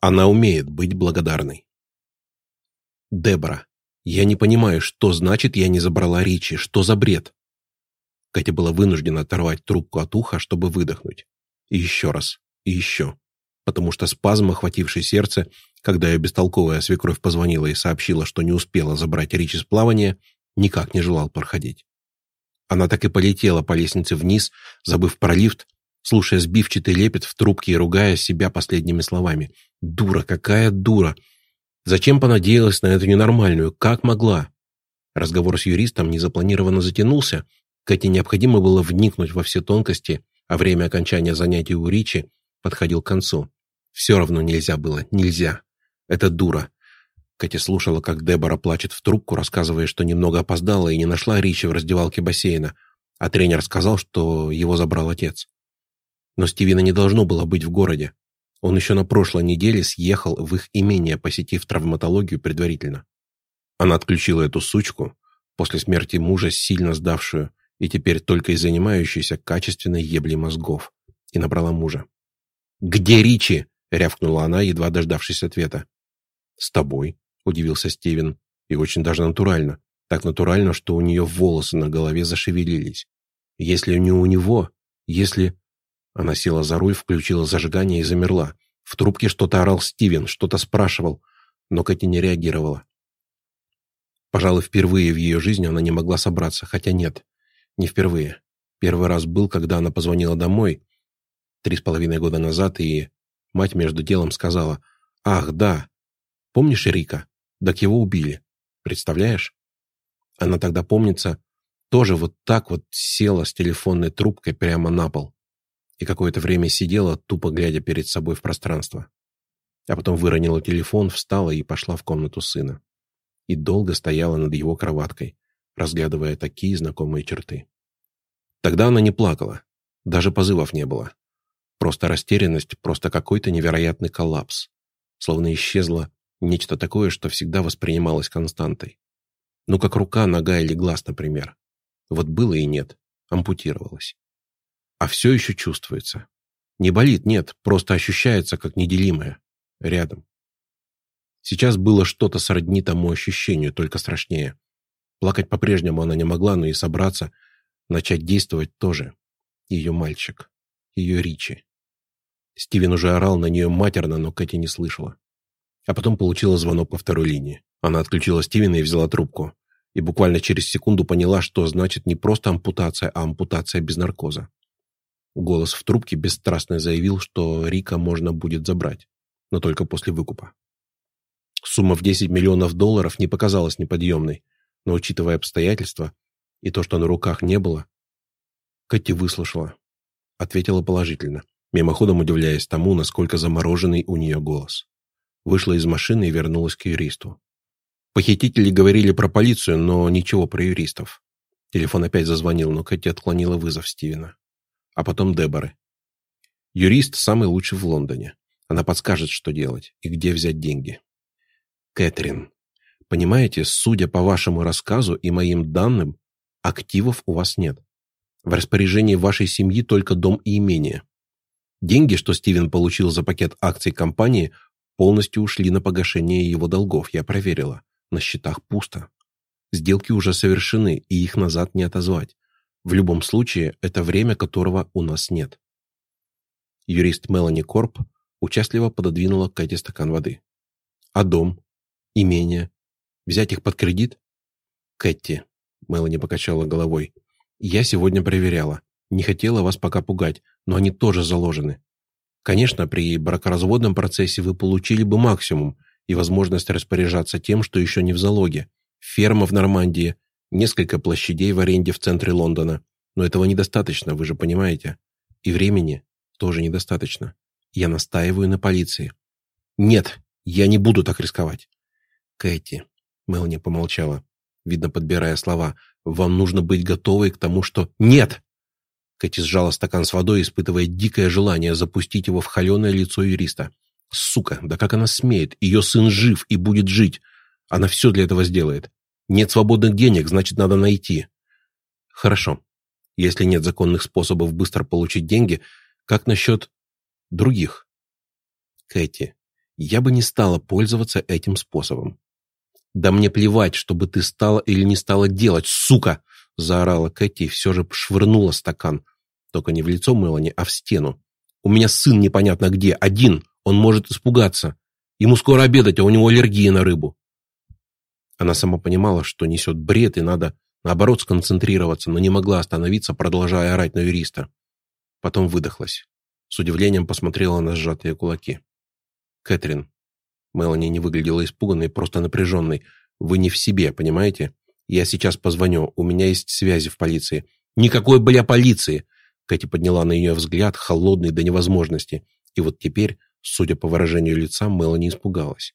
Она умеет быть благодарной. Дебора, я не понимаю, что значит «я не забрала Ричи», что за бред? Катя была вынуждена оторвать трубку от уха, чтобы выдохнуть. И еще раз, и еще. Потому что спазм, охвативший сердце, когда ее бестолковая свекровь позвонила и сообщила, что не успела забрать Ричи с плавания, никак не желал проходить. Она так и полетела по лестнице вниз, забыв про лифт, слушая сбивчатый лепет в трубке и ругая себя последними словами. «Дура, какая дура! Зачем понадеялась на эту ненормальную? Как могла?» Разговор с юристом незапланированно затянулся, Кэти необходимо было вникнуть во все тонкости, а время окончания занятий у Ричи подходил к концу. Все равно нельзя было, нельзя. Это дура. Кэти слушала, как Дебора плачет в трубку, рассказывая, что немного опоздала и не нашла Ричи в раздевалке бассейна, а тренер сказал, что его забрал отец. Но Стивена не должно было быть в городе. Он еще на прошлой неделе съехал в их имение, посетив травматологию предварительно. Она отключила эту сучку, после смерти мужа сильно сдавшую, и теперь только и занимающийся качественной еблей мозгов, и набрала мужа. «Где Ричи?» — рявкнула она, едва дождавшись ответа. «С тобой», — удивился Стивен, и очень даже натурально, так натурально, что у нее волосы на голове зашевелились. «Если не у него, если...» Она села за руль, включила зажигание и замерла. В трубке что-то орал Стивен, что-то спрашивал, но Кэти не реагировала. Пожалуй, впервые в ее жизни она не могла собраться, хотя нет, не впервые. Первый раз был, когда она позвонила домой, три с половиной года назад, и мать между делом сказала, «Ах, да, помнишь Рика? Так его убили. Представляешь?» Она тогда, помнится, тоже вот так вот села с телефонной трубкой прямо на пол и какое-то время сидела, тупо глядя перед собой в пространство. А потом выронила телефон, встала и пошла в комнату сына. И долго стояла над его кроваткой, разглядывая такие знакомые черты. Тогда она не плакала, даже позывов не было. Просто растерянность, просто какой-то невероятный коллапс. Словно исчезло нечто такое, что всегда воспринималось константой. Ну, как рука, нога или глаз, например. Вот было и нет, ампутировалось. А все еще чувствуется. Не болит, нет, просто ощущается как неделимое. Рядом. Сейчас было что-то сродни тому ощущению, только страшнее. Плакать по-прежнему она не могла, но и собраться, начать действовать тоже. Ее мальчик. Ее Ричи. Стивен уже орал на нее матерно, но Кэти не слышала. А потом получила звонок по второй линии. Она отключила Стивена и взяла трубку. И буквально через секунду поняла, что значит не просто ампутация, а ампутация без наркоза. Голос в трубке бесстрастно заявил, что Рика можно будет забрать, но только после выкупа. Сумма в 10 миллионов долларов не показалась неподъемной, но, учитывая обстоятельства и то, что на руках не было, Кэти выслушала. Ответила положительно, мимоходом удивляясь тому, насколько замороженный у нее голос. Вышла из машины и вернулась к юристу. Похитители говорили про полицию, но ничего про юристов. Телефон опять зазвонил, но Кэти отклонила вызов Стивена. А потом Деборы. Юрист самый лучший в Лондоне. Она подскажет, что делать и где взять деньги. Кэтрин, Понимаете, судя по вашему рассказу и моим данным, активов у вас нет. В распоряжении вашей семьи только дом и имение. Деньги, что Стивен получил за пакет акций компании, полностью ушли на погашение его долгов, я проверила. На счетах пусто. Сделки уже совершены, и их назад не отозвать. В любом случае, это время, которого у нас нет. Юрист Мелани Корп участливо пододвинула Кэти стакан воды. А дом? Имение? Взять их под кредит? Кэти, Мелани покачала головой. Я сегодня проверяла. Не хотела вас пока пугать, но они тоже заложены. Конечно, при бракоразводном процессе вы получили бы максимум и возможность распоряжаться тем, что еще не в залоге. Ферма в Нормандии, несколько площадей в аренде в центре Лондона. Но этого недостаточно, вы же понимаете. И времени тоже недостаточно. Я настаиваю на полиции. Нет, я не буду так рисковать. Кэти, Мелани помолчала, видно, подбирая слова. «Вам нужно быть готовой к тому, что...» «Нет!» Кэти сжала стакан с водой, испытывая дикое желание запустить его в холеное лицо юриста. «Сука, да как она смеет? Ее сын жив и будет жить. Она все для этого сделает. Нет свободных денег, значит, надо найти». «Хорошо. Если нет законных способов быстро получить деньги, как насчет других?» «Кэти, я бы не стала пользоваться этим способом. «Да мне плевать, чтобы ты стала или не стала делать, сука!» заорала Кэти и все же швырнула стакан. Только не в лицо Мелани, а в стену. «У меня сын непонятно где, один, он может испугаться. Ему скоро обедать, а у него аллергия на рыбу». Она сама понимала, что несет бред, и надо, наоборот, сконцентрироваться, но не могла остановиться, продолжая орать на юриста. Потом выдохлась. С удивлением посмотрела на сжатые кулаки. «Кэтрин». Мелани не выглядела испуганной, просто напряженной. «Вы не в себе, понимаете? Я сейчас позвоню, у меня есть связи в полиции». «Никакой, бля, полиции!» Кэти подняла на нее взгляд, холодный до невозможности. И вот теперь, судя по выражению лица, Мелани испугалась.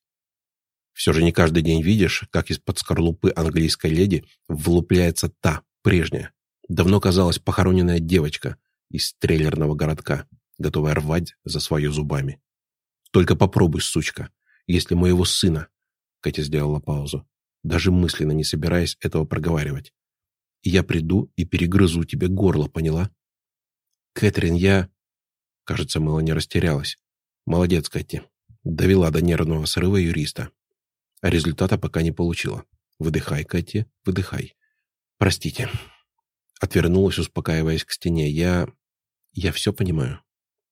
Все же не каждый день видишь, как из-под скорлупы английской леди влупляется та, прежняя, давно казалась похороненная девочка из трейлерного городка, готовая рвать за свое зубами. Только попробуй, сучка. Если моего сына...» Катя сделала паузу, даже мысленно не собираясь этого проговаривать. «Я приду и перегрызу тебе горло, поняла?» «Кэтрин, я...» Кажется, Мелани растерялась. «Молодец, Кэти. Довела до нервного срыва юриста. А результата пока не получила. Выдыхай, Кэти, выдыхай. Простите». Отвернулась, успокаиваясь к стене. «Я... я все понимаю».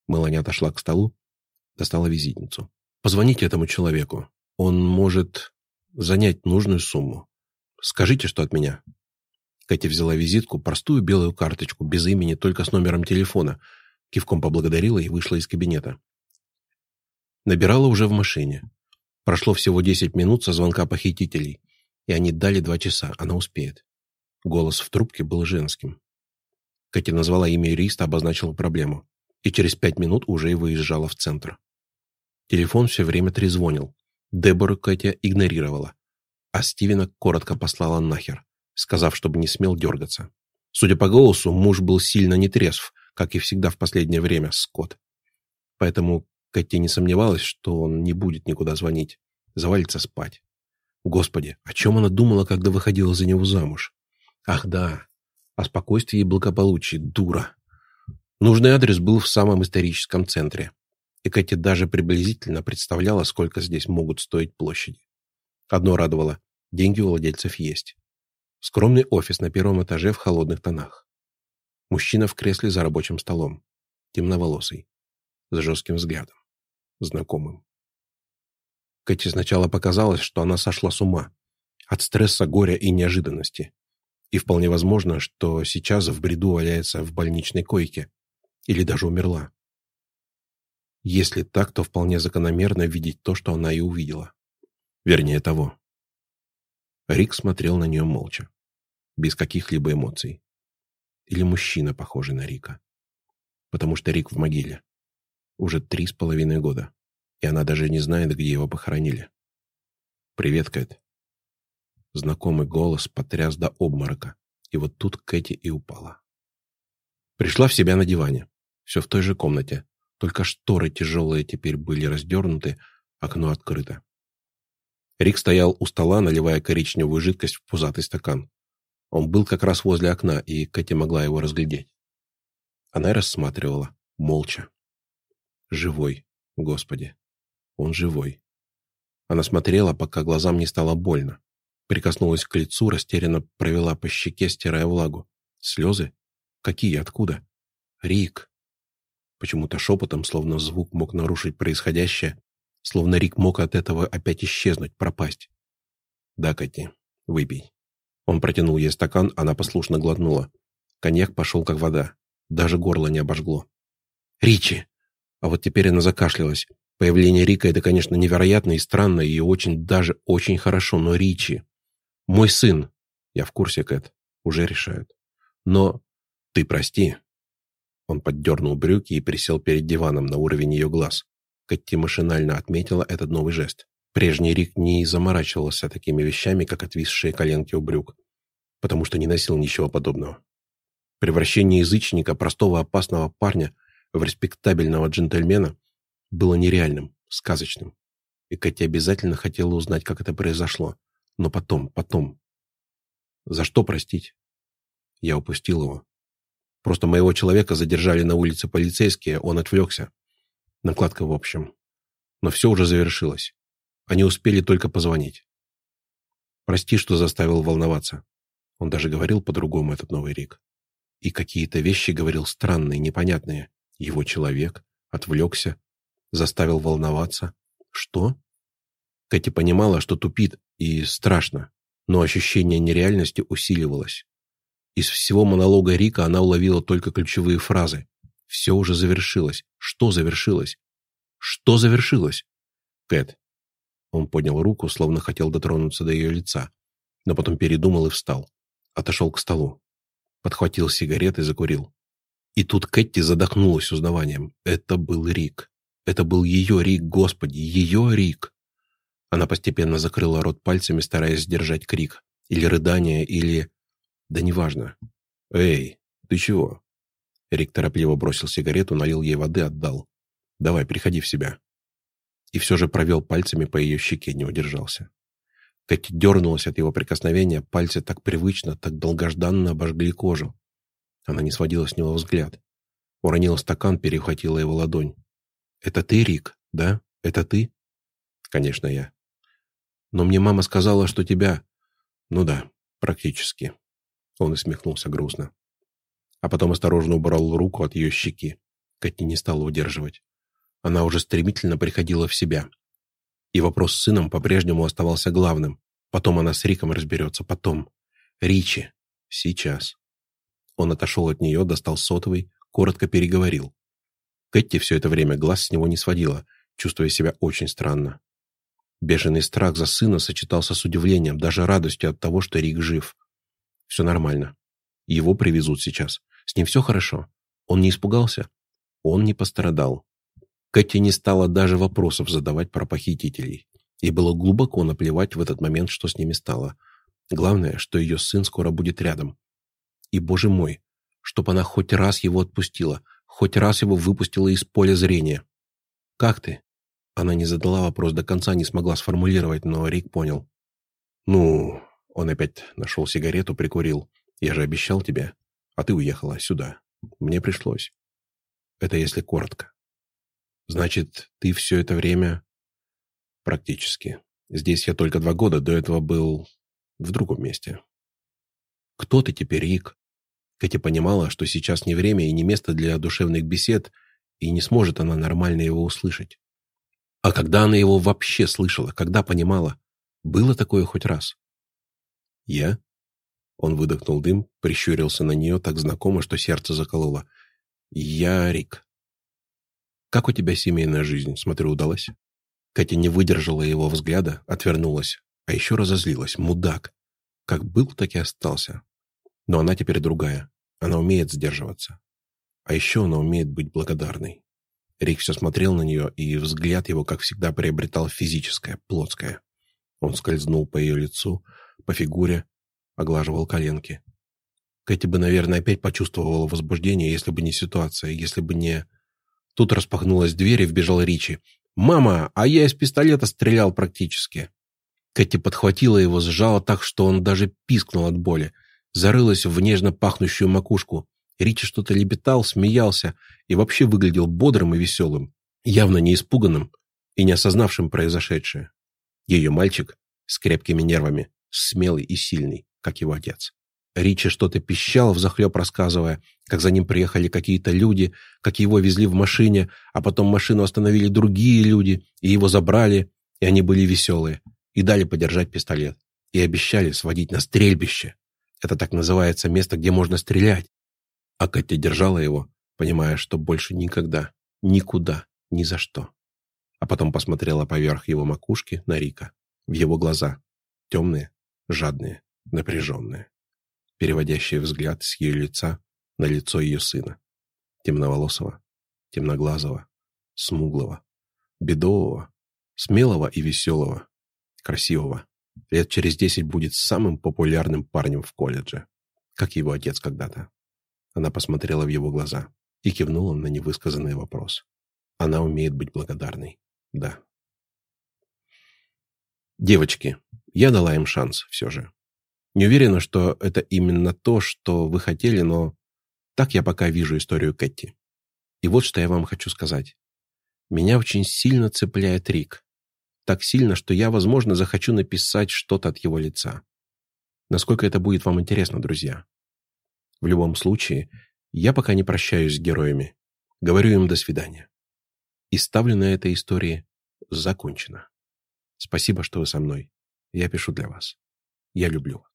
Мелани отошла к столу, достала визитницу. «Позвоните этому человеку. Он может занять нужную сумму. Скажите, что от меня». Катя взяла визитку, простую белую карточку, без имени, только с номером телефона. Кивком поблагодарила и вышла из кабинета. Набирала уже в машине. Прошло всего 10 минут со звонка похитителей, и они дали два часа, она успеет. Голос в трубке был женским. Катя назвала имя юриста, обозначила проблему и через пять минут уже и выезжала в центр. Телефон все время трезвонил. Дебору Катя игнорировала, а Стивена коротко послала нахер, сказав, чтобы не смел дергаться. Судя по голосу, муж был сильно нетрезв, как и всегда в последнее время, Скотт. Поэтому Катя не сомневалась, что он не будет никуда звонить, завалится спать. Господи, о чем она думала, когда выходила за него замуж? Ах да, о спокойствии и благополучии, дура. Нужный адрес был в самом историческом центре, и Кэти даже приблизительно представляла, сколько здесь могут стоить площади. Одно радовало – деньги у владельцев есть. Скромный офис на первом этаже в холодных тонах. Мужчина в кресле за рабочим столом, темноволосый, с жестким взглядом, знакомым. Кэти сначала показалось, что она сошла с ума от стресса, горя и неожиданности. И вполне возможно, что сейчас в бреду валяется в больничной койке, или даже умерла. Если так, то вполне закономерно видеть то, что она и увидела. Вернее того. Рик смотрел на нее молча, без каких-либо эмоций. Или мужчина, похожий на Рика. Потому что Рик в могиле. Уже три с половиной года. И она даже не знает, где его похоронили. «Привет, Кэт». Знакомый голос потряс до обморока. И вот тут Кэти и упала. Пришла в себя на диване. Все в той же комнате, только шторы тяжелые теперь были раздернуты, окно открыто. Рик стоял у стола, наливая коричневую жидкость в пузатый стакан. Он был как раз возле окна, и Кэти могла его разглядеть. Она рассматривала, молча. Живой, Господи, он живой. Она смотрела, пока глазам не стало больно. Прикоснулась к лицу, растерянно провела по щеке, стирая влагу. Слезы? Какие? Откуда? Рик. Почему-то шепотом, словно звук мог нарушить происходящее, словно Рик мог от этого опять исчезнуть, пропасть. «Да, Кати, выпей». Он протянул ей стакан, она послушно глотнула. Коньяк пошел как вода, даже горло не обожгло. «Ричи!» А вот теперь она закашлялась. Появление Рика — это, конечно, невероятно и странно, и очень, даже очень хорошо, но Ричи... Мой сын. Я в курсе, Кэт. Уже решают. Но... Ты прости, он поддернул брюки и присел перед диваном на уровень ее глаз. Катти машинально отметила этот новый жест. Прежний Рик не заморачивался такими вещами, как отвисшие коленки у брюк, потому что не носил ничего подобного. Превращение язычника, простого опасного парня, в респектабельного джентльмена было нереальным, сказочным. И Катя обязательно хотела узнать, как это произошло. Но потом, потом. За что простить? Я упустил его. Просто моего человека задержали на улице полицейские, он отвлекся. Накладка в общем. Но все уже завершилось. Они успели только позвонить. Прости, что заставил волноваться. Он даже говорил по-другому, этот новый Рик. И какие-то вещи говорил странные, непонятные. Его человек отвлекся, заставил волноваться. Что? Кэти понимала, что тупит, и страшно, но ощущение нереальности усиливалось. Из всего монолога Рика она уловила только ключевые фразы. Все уже завершилось. Что завершилось? Что завершилось? Кэт. Он поднял руку, словно хотел дотронуться до ее лица, но потом передумал и встал. Отошел к столу. Подхватил сигарет и закурил. И тут Кэти задохнулась узнаванием. Это был Рик. Это был ее Рик, господи, ее Рик. Она постепенно закрыла рот пальцами, стараясь сдержать крик. Или рыдание, или... Да неважно. «Эй, ты чего?» Рик торопливо бросил сигарету, налил ей воды, отдал. «Давай, приходи в себя». И все же провел пальцами по ее щеке, не удержался. Кэти дернулась от его прикосновения, пальцы так привычно, так долгожданно обожгли кожу. Она не сводила с него взгляд. Уронила стакан, перехватила его ладонь. «Это ты, Рик, да? Это ты?» «Конечно, я». «Но мне мама сказала, что тебя...» «Ну да, практически». Он усмехнулся грустно. А потом осторожно убрал руку от ее щеки. Кэти не стала удерживать. Она уже стремительно приходила в себя. И вопрос с сыном по-прежнему оставался главным. Потом она с Риком разберется. Потом. Ричи. Сейчас. Он отошел от нее, достал сотовый, коротко переговорил. Кэти все это время глаз с него не сводила, чувствуя себя очень странно. Бешеный страх за сына сочетался с удивлением, даже радостью от того, что Рик жив. Все нормально. Его привезут сейчас. С ним все хорошо. Он не испугался. Он не пострадал. Кэти не стала даже вопросов задавать про похитителей. Ей было глубоко наплевать в этот момент, что с ними стало. Главное, что ее сын скоро будет рядом. И, боже мой, чтоб она хоть раз его отпустила, хоть раз его выпустила из поля зрения. «Как ты?» Она не задала вопрос до конца, не смогла сформулировать, но Рик понял. «Ну, он опять нашел сигарету, прикурил. «Я же обещал тебе, а ты уехала сюда. Мне пришлось. Это если коротко. Значит, ты все это время...» «Практически. Здесь я только два года, до этого был в другом месте». «Кто ты теперь, Рик?» Кэти понимала, что сейчас не время и не место для душевных бесед, и не сможет она нормально его услышать. А когда она его вообще слышала, когда понимала? Было такое хоть раз? «Я?» Он выдохнул дым, прищурился на нее так знакомо, что сердце закололо. «Я Рик». «Как у тебя семейная жизнь? Смотрю, удалась?» Катя не выдержала его взгляда, отвернулась, а еще разозлилась. Мудак. Как был, так и остался. Но она теперь другая. Она умеет сдерживаться. А еще она умеет быть благодарной. Рик все смотрел на нее, и взгляд его, как всегда, приобретал физическое, плотское. Он скользнул по ее лицу, по фигуре, оглаживал коленки. Кэти бы, наверное, опять почувствовала возбуждение, если бы не ситуация, если бы не... Тут распахнулась дверь и вбежал Ричи. «Мама, а я из пистолета стрелял практически». Кэти подхватила его, сжала так, что он даже пискнул от боли. Зарылась в нежно пахнущую макушку. Ричи что-то лепетал, смеялся и вообще выглядел бодрым и веселым, явно не испуганным и не осознавшим произошедшее. Ее мальчик с крепкими нервами, смелый и сильный как его отец. Ричи что-то пищал, взахлеб рассказывая, как за ним приехали какие-то люди, как его везли в машине, а потом машину остановили другие люди, и его забрали, и они были веселые, и дали подержать пистолет, и обещали сводить на стрельбище. Это так называется место, где можно стрелять. А Катя держала его, понимая, что больше никогда, никуда, ни за что. А потом посмотрела поверх его макушки на Рика, в его глаза, темные, жадные напряженная, переводящая взгляд с ее лица на лицо ее сына, темноволосого, темноглазого, смуглого, бедового, смелого и веселого, красивого. Лет через десять будет самым популярным парнем в колледже, как его отец когда-то. Она посмотрела в его глаза и кивнула на невысказанный вопрос. Она умеет быть благодарной. Да. Девочки, я дала им шанс все же. Не уверена, что это именно то, что вы хотели, но так я пока вижу историю Кэти. И вот что я вам хочу сказать. Меня очень сильно цепляет Рик. Так сильно, что я, возможно, захочу написать что-то от его лица. Насколько это будет вам интересно, друзья. В любом случае, я пока не прощаюсь с героями. Говорю им до свидания. И ставлю на этой истории закончено. Спасибо, что вы со мной. Я пишу для вас. Я люблю вас.